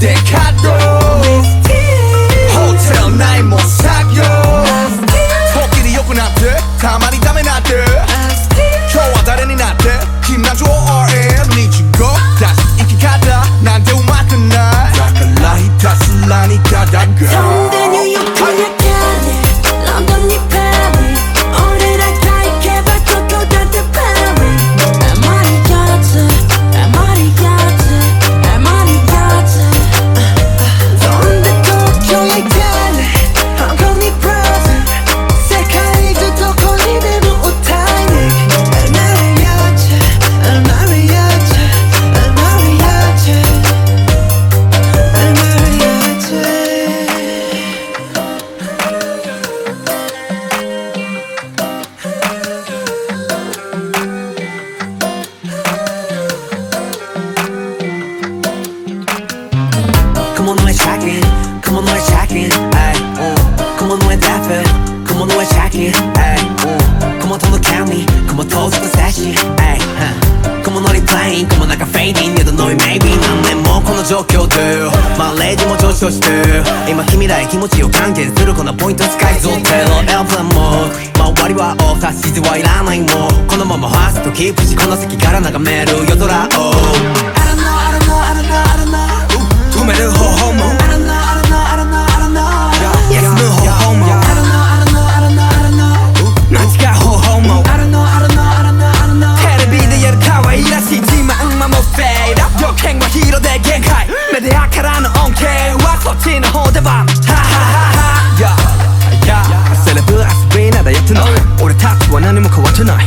デカドホテル内も feel 雲の上シャキ雲とのキャミ雲遠ざとセシ雲のリプレイ雲中フェイディングのノイメイビー何年もこの状況でまあレジも上昇して今君らへ気持ちを還元するこのポイントスカイゾーのエアプランも周りはオーサーはいらないもこのままファーストキープしこの席から眺める夜空を。は何も変わってない、